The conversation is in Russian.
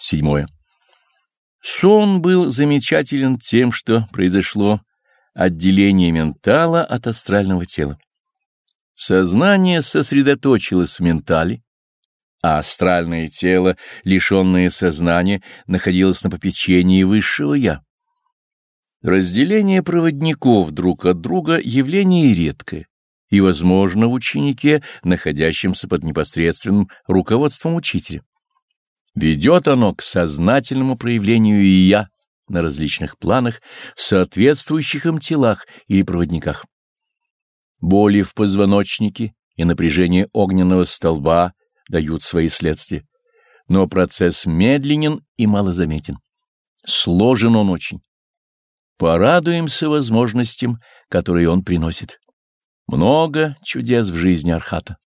Седьмое. Сон был замечателен тем, что произошло отделение ментала от астрального тела. Сознание сосредоточилось в ментале, а астральное тело, лишенное сознания, находилось на попечении высшего «я». Разделение проводников друг от друга — явление редкое и, возможно, в ученике, находящемся под непосредственным руководством учителя. Ведет оно к сознательному проявлению и «я» на различных планах, в соответствующих им телах или проводниках. Боли в позвоночнике и напряжение огненного столба дают свои следствия, но процесс медленен и малозаметен. Сложен он очень. Порадуемся возможностям, которые он приносит. Много чудес в жизни Архата.